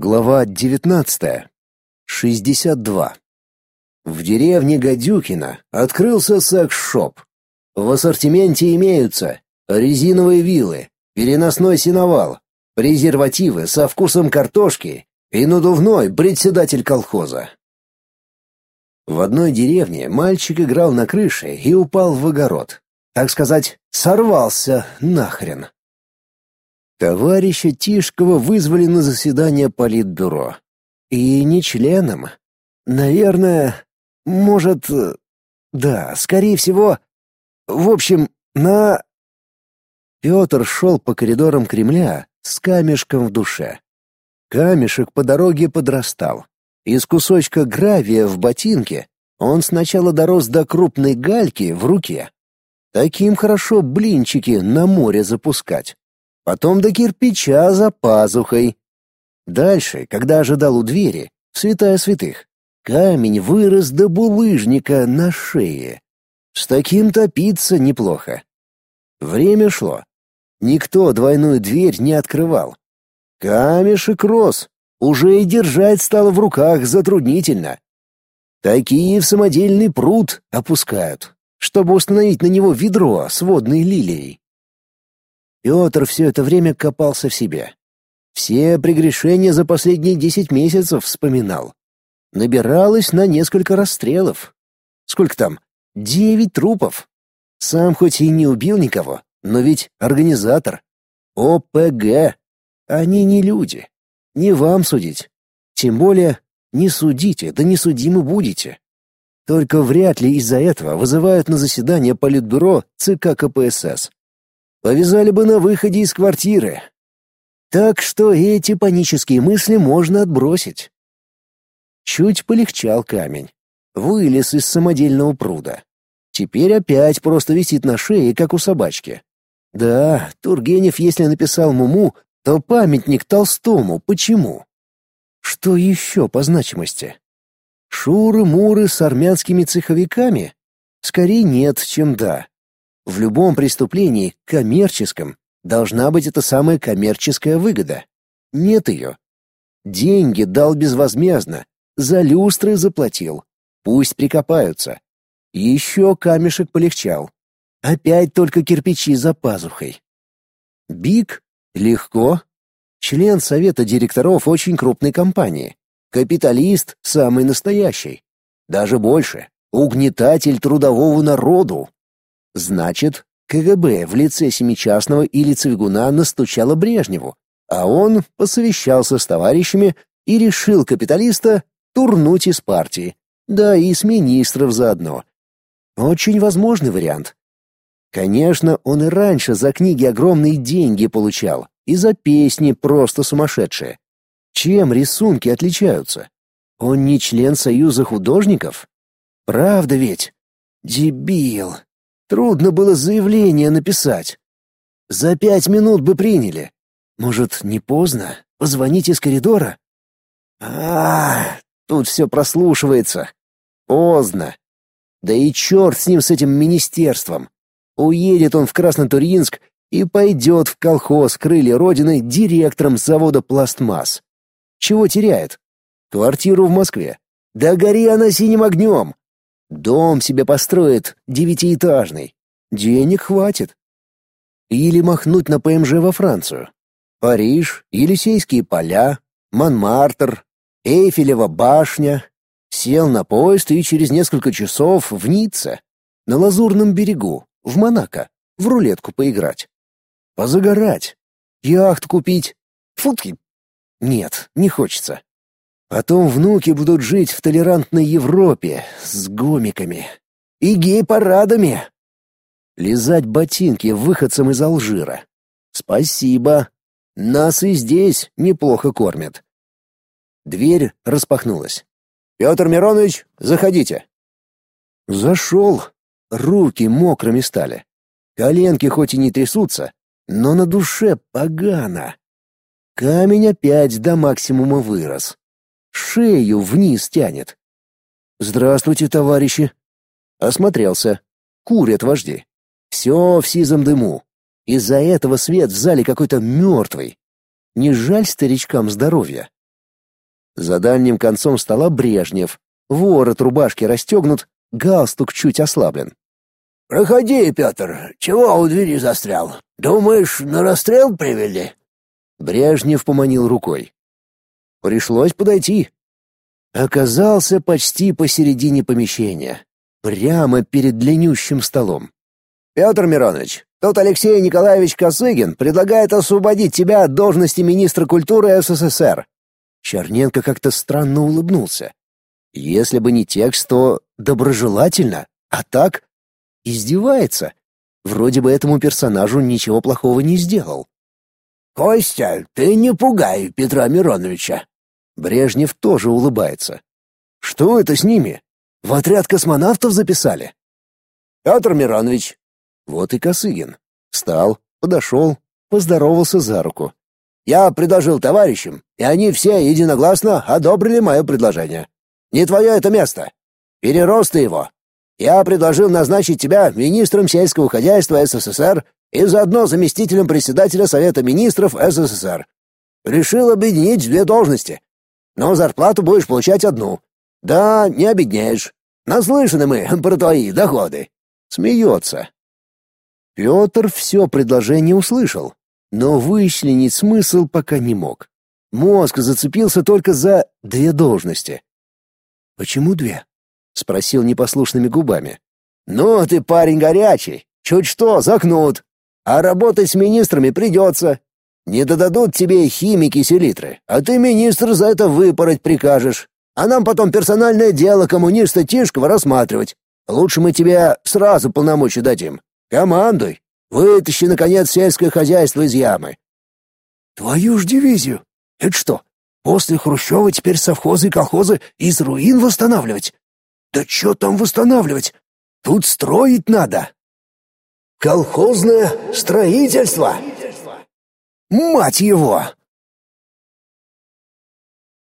Глава 19. 62. В деревне Гадюкино открылся секс-шоп. В ассортименте имеются резиновые вилы, переносной сеновал, презервативы со вкусом картошки и надувной председатель колхоза. В одной деревне мальчик играл на крыше и упал в огород. Так сказать, сорвался нахрен. Товарища Тишкова вызвали на заседание политбюро. И не членом. Наверное, может... Да, скорее всего... В общем, на... Петр шел по коридорам Кремля с камешком в душе. Камешек по дороге подрастал. Из кусочка гравия в ботинке он сначала дорос до крупной гальки в руке. Таким хорошо блинчики на море запускать потом до кирпича за пазухой. Дальше, когда ожидал у двери, в святая святых, камень вырос до булыжника на шее. С таким топиться неплохо. Время шло. Никто двойную дверь не открывал. Камешек рос, уже и держать стало в руках затруднительно. Такие в самодельный пруд опускают, чтобы установить на него ведро с водной лилией. Петр все это время копался в себе. Все прегрешения за последние десять месяцев вспоминал. Набиралось на несколько расстрелов. Сколько там? Девять трупов. Сам хоть и не убил никого, но ведь организатор. ОПГ. Они не люди. Не вам судить. Тем более, не судите, да не судимы будете. Только вряд ли из-за этого вызывают на заседание Политбюро ЦК КПСС. Повязали бы на выходе из квартиры. Так что эти панические мысли можно отбросить. Чуть полегчал камень. Вылез из самодельного пруда. Теперь опять просто висит на шее, как у собачки. Да, Тургенев, если написал Муму, то памятник Толстому. Почему? Что еще по значимости? Шуры-муры с армянскими цеховиками? Скорее нет, чем да. В любом преступлении, коммерческом, должна быть эта самая коммерческая выгода. Нет ее. Деньги дал безвозмездно, за люстры заплатил. Пусть прикопаются. Еще камешек полегчал. Опять только кирпичи за пазухой. Биг? Легко. Член совета директоров очень крупной компании. Капиталист самый настоящий. Даже больше. Угнетатель трудового народу. Значит, КГБ в лице Семичастного или Цвигуна настучало Брежневу, а он посовещался с товарищами и решил капиталиста турнуть из партии, да и с министров заодно. Очень возможный вариант. Конечно, он и раньше за книги огромные деньги получал, и за песни просто сумасшедшие. Чем рисунки отличаются? Он не член Союза художников? Правда ведь? Дебил. Трудно было заявление написать. За пять минут бы приняли. Может, не поздно? Позвонить из коридора? А, тут все прослушивается. Поздно. Да и черт с ним, с этим министерством. Уедет он в Краснотурьинск и пойдет в колхоз крылья Родины директором завода «Пластмасс». Чего теряет? Квартиру в Москве. Да гори она синим огнем. Дом себе построит, девятиэтажный. Денег хватит. Или махнуть на ПМЖ во Францию. Париж, Елисейские поля, Монмартр, Эйфелева башня. Сел на поезд и через несколько часов в Ницце, на Лазурном берегу, в Монако, в рулетку поиграть. Позагорать. Яхт купить. Футки. Нет, не хочется. Потом внуки будут жить в толерантной Европе с гомиками и гей-парадами. Лизать ботинки выходцам из Алжира. Спасибо. Нас и здесь неплохо кормят. Дверь распахнулась. «Петр Миронович, заходите». Зашел. Руки мокрыми стали. Коленки хоть и не трясутся, но на душе погано. Камень опять до максимума вырос шею вниз тянет. «Здравствуйте, товарищи!» Осмотрелся. Курят вожди. Все в сизом дыму. Из-за этого свет в зале какой-то мертвый. Не жаль старичкам здоровья. За дальним концом стола Брежнев. Ворот рубашки расстегнут, галстук чуть ослаблен. «Проходи, Петр. Чего у двери застрял? Думаешь, на расстрел привели?» Брежнев поманил рукой. Пришлось подойти. Оказался почти посередине помещения, прямо перед длиннющим столом. «Петр Миронович, тут Алексей Николаевич Косыгин предлагает освободить тебя от должности министра культуры СССР». Черненко как-то странно улыбнулся. Если бы не текст, то доброжелательно, а так Издевается. Вроде бы этому персонажу ничего плохого не сделал. «Костя, ты не пугай Петра Мироновича!» Брежнев тоже улыбается. «Что это с ними? В отряд космонавтов записали?» «Петр Миронович!» Вот и Косыгин. Встал, подошел, поздоровался за руку. «Я предложил товарищам, и они все единогласно одобрили мое предложение. Не твое это место. Перерос ты его, я предложил назначить тебя министром сельского хозяйства СССР и заодно заместителем председателя Совета министров СССР. Решил объединить две должности. Но зарплату будешь получать одну. Да, не обеднеешь. Наслышаны мы про твои доходы. Смеется. Петр все предложение услышал, но вычленить смысл пока не мог. Мозг зацепился только за две должности. Почему две? спросил непослушными губами. Ну, ты парень горячий. Чуть что, закнут. А работать с министрами придется. Не додадут тебе химики селитры, а ты министр за это выпороть прикажешь. А нам потом персональное дело коммуниста Тишкова рассматривать. Лучше мы тебе сразу полномочия дадим. Командуй. Вытащи, наконец, сельское хозяйство из ямы. Твою ж дивизию. Это что, после Хрущева теперь совхозы и колхозы из руин восстанавливать? Да что там восстанавливать? Тут строить надо. Колхозное строительство. Мать его!